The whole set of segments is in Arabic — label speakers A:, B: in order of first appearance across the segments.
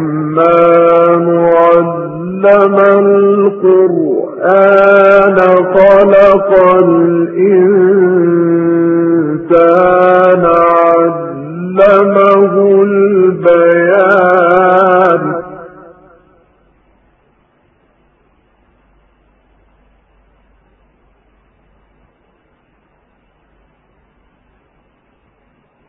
A: الرحمن علم القرآن خلق الإنسان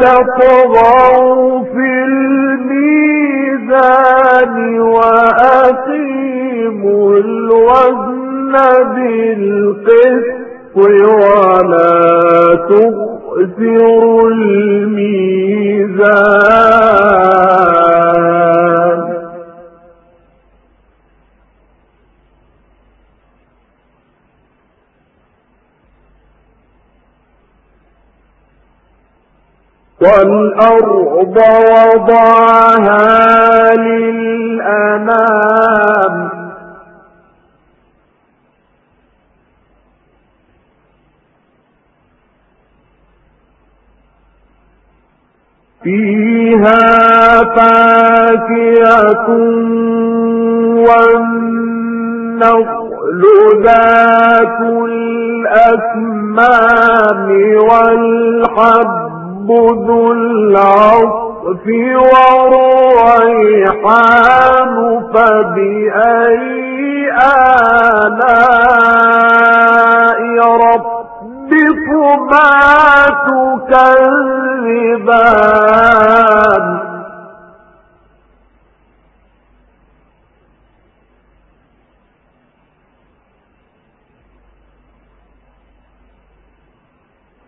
A: تطغوا في الميزان وأقيموا الوزن بالقسط ولا تخسروا الميزان. والأرض وضعها للأنام. فيها فاكهة والنخل ذات الأكمام والحب ذو العصف والريحان فبأي آلاء ربكما تكذبان؟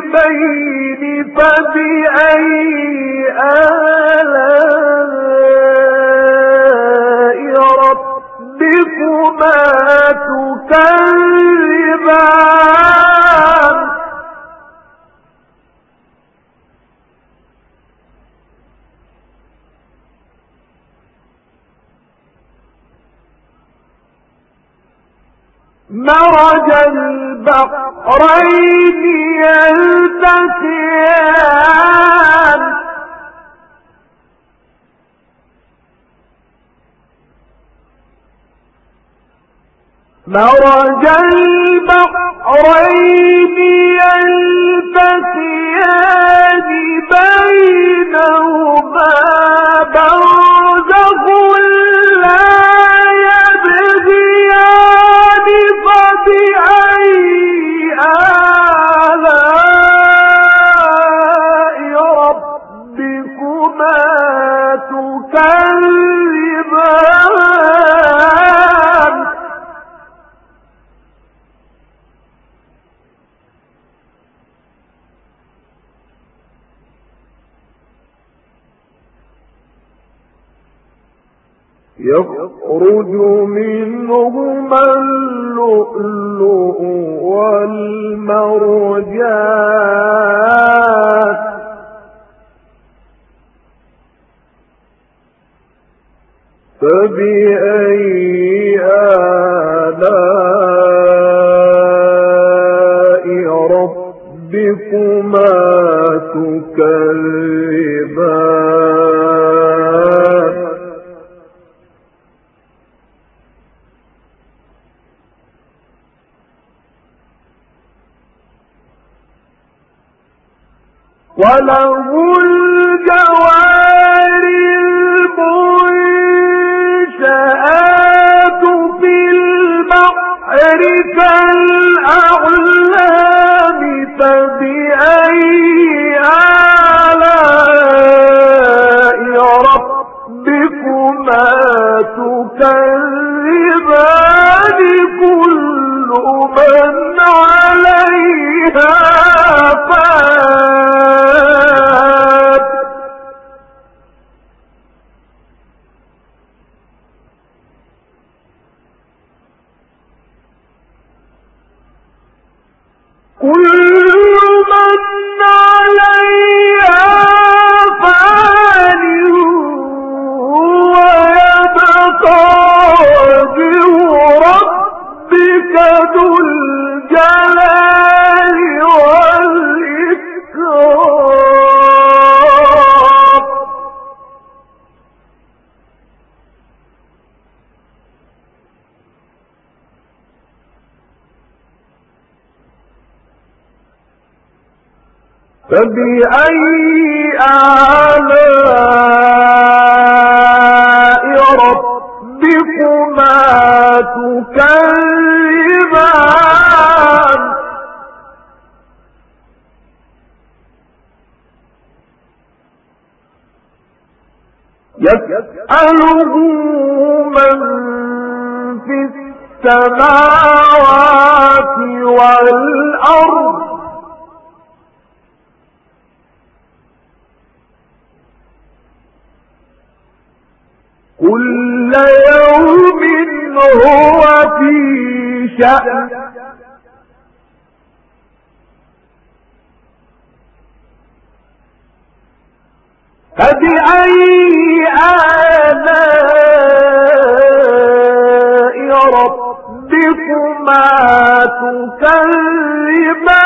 A: المغربين فبأي يخرج منهما اللؤلؤ والمرجان. فبأي آلاء ربكما تكذبان؟ وله كل فبأي آلاء ربكما تكذبان؟ يسأله من في السماوات والأرض كل يوم هو في شأن. فبأي آلاء ربكما تكذبان؟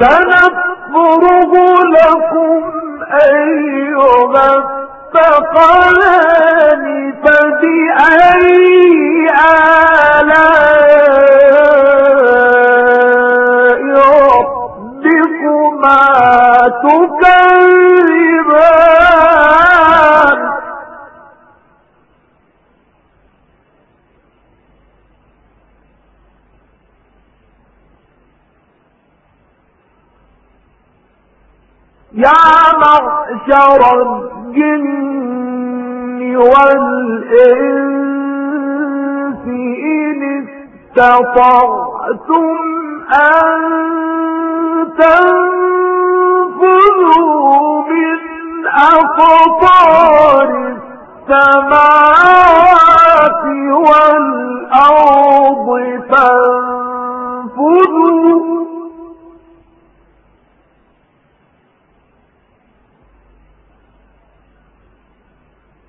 A: سنفرغ لكم أيها الثقلان. معشر الجن والإنس إن استطعتم أن تنفذوا من أقطار السماوات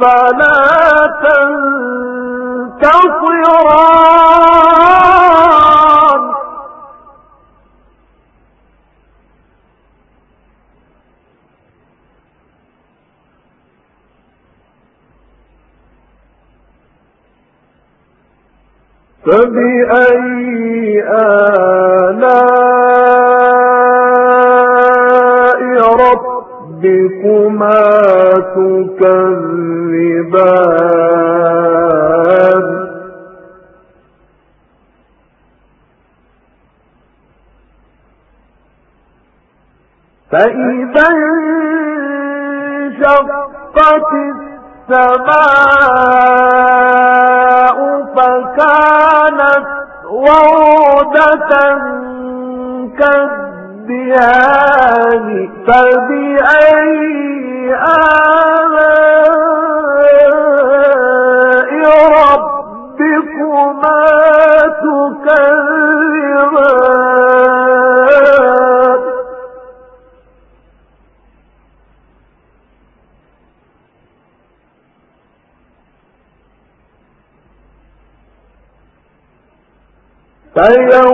A: فلا تنتصران فبأي آلاء تكذبان. فإذا انشقت السماء فكانت وردة كالدهان فبأي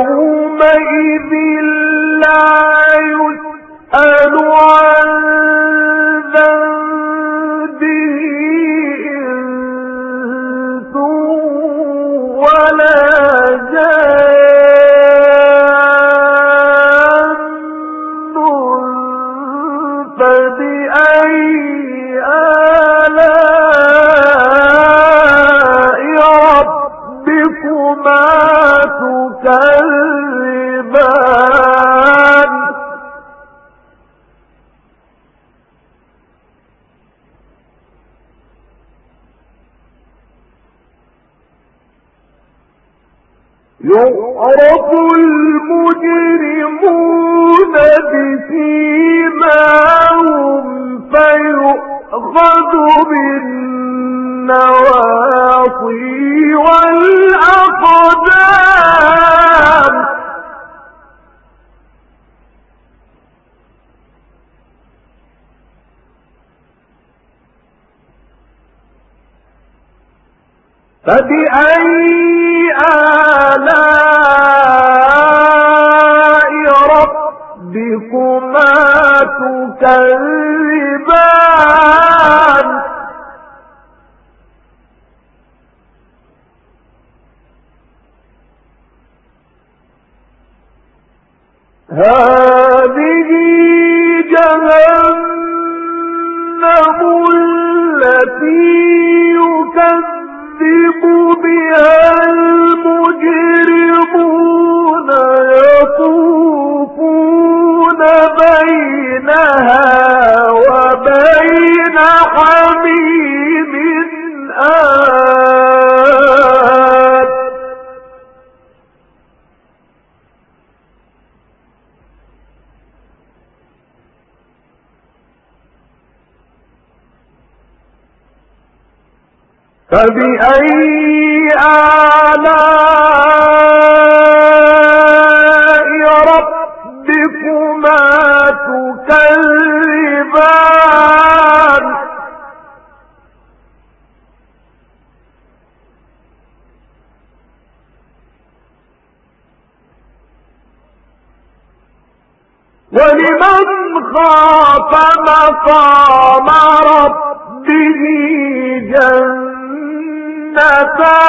A: فيومئذ لا يسأل عن فبأي تكذبان فبأي آلاء ربكما تكذبان؟ ولمن خاف مقام ربه جنتان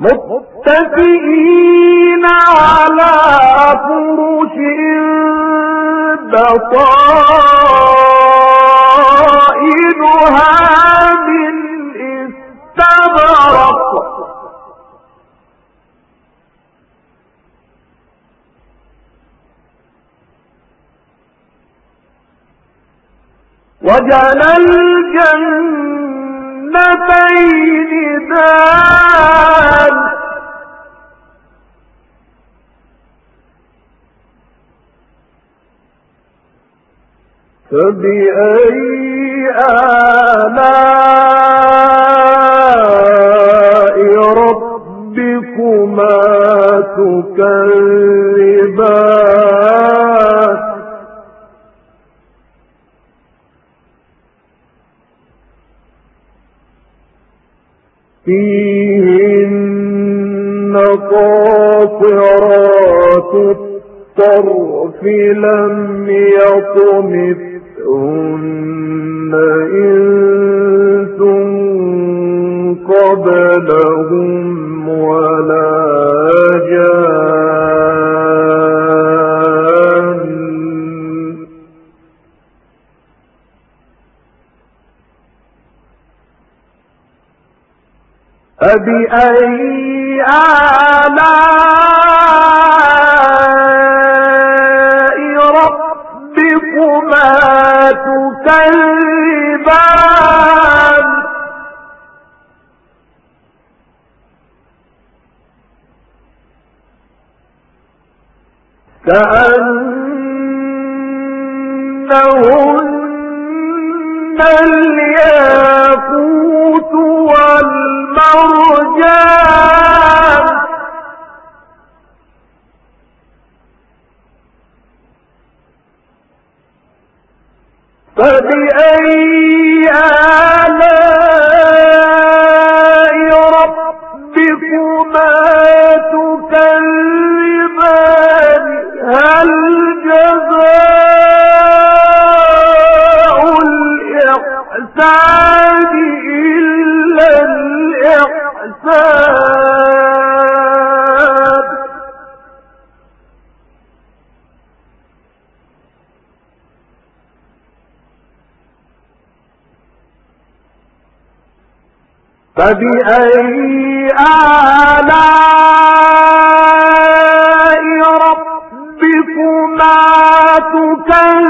A: متكئين على فرش بطائنها من استبرق. وجعل الجنتين دان فبأي آلاء ربكما تكذبان؟ فيهن قاصرات الطرف لم يطمثهن إنس قبلهم ولا فبأي آلاء ربكما تكذبان؟ كأنهن الياقوت والمرجان. فبأي فبأي آلاء ربكما تكذبان؟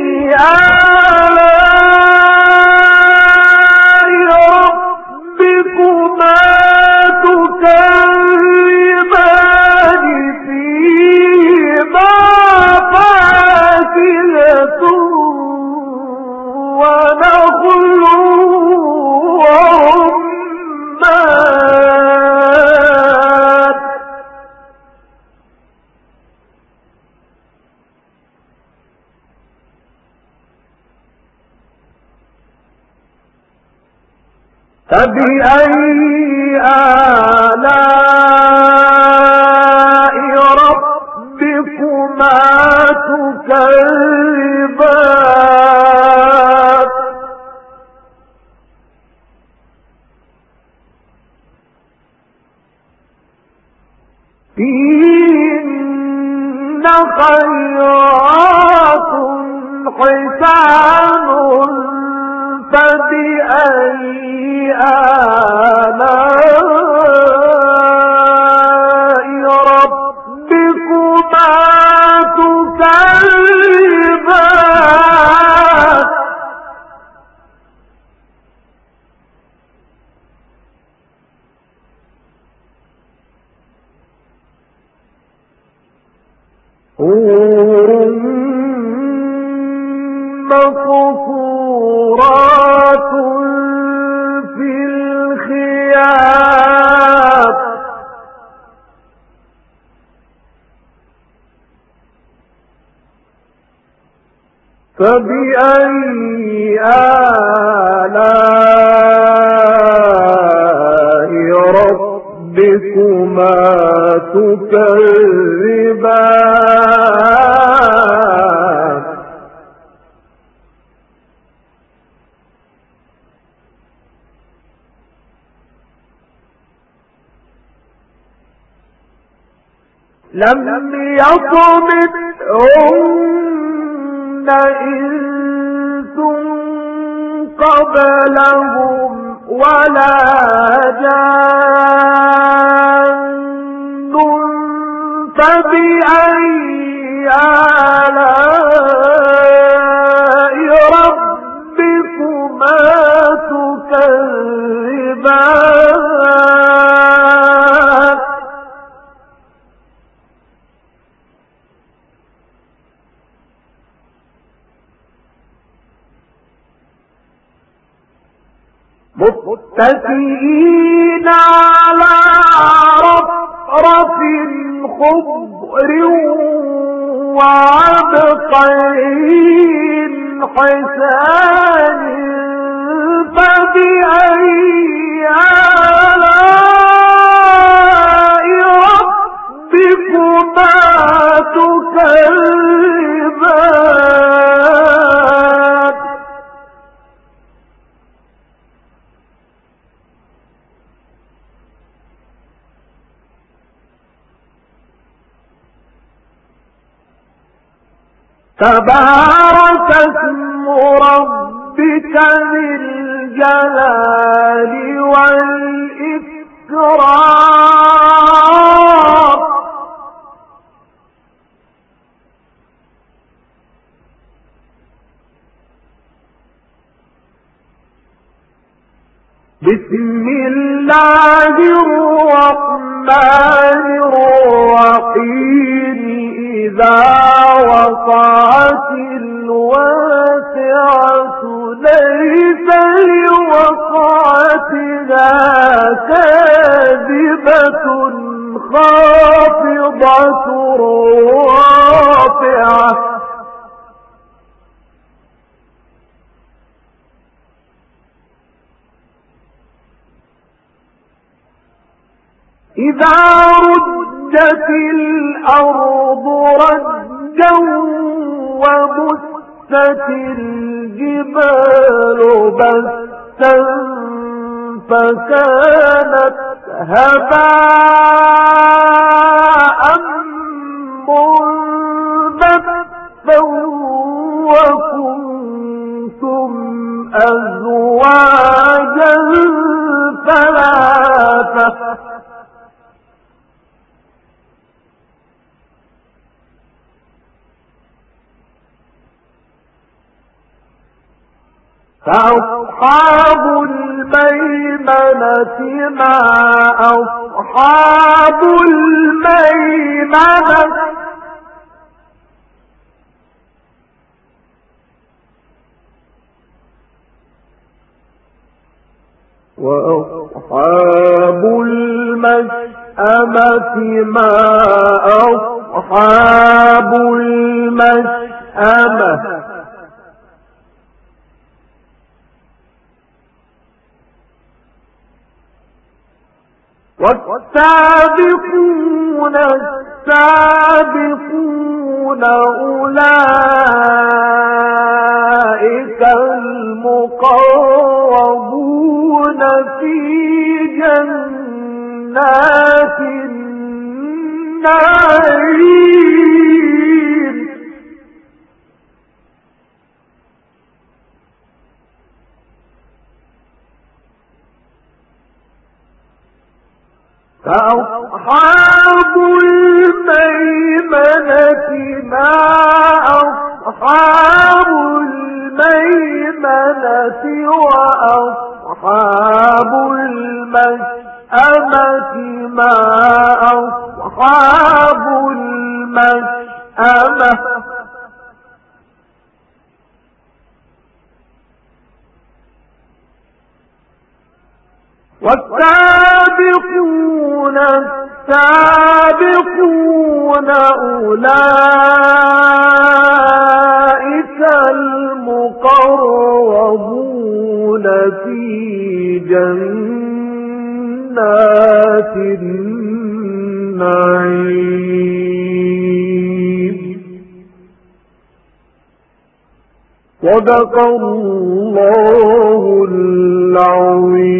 A: فبأي آلاء ربكما تكذبان فيهن خيرات حسان فبأي آلاء متكئين على رفرف خضر وعبقين حسان فبأي آلاء ربكما تكذبان؟ تبارك اسم ربك ذي الجلال والإكرام. بسم الله الرحمن الرحيم. إذا ليس لوقعتها كاذبة خافضة إذا وبست الجبال بسا فكانت هباء منبثا وكنتم أزواجا ثلاثة فأصحاب الميمنة ما أصحاب الميمنة وأصحاب المشأمة ما أصحاب المشأمة والسابقون السابقون أولئك المقربون في جنات النعيم. فأصحاب الميمنة ما أصحاب الميمنة وأصحاب المشأمة ما أصحاب المشأمة والسابقون السابقون أولئك المقربون في جنات النعيم. صدق الله العظيم.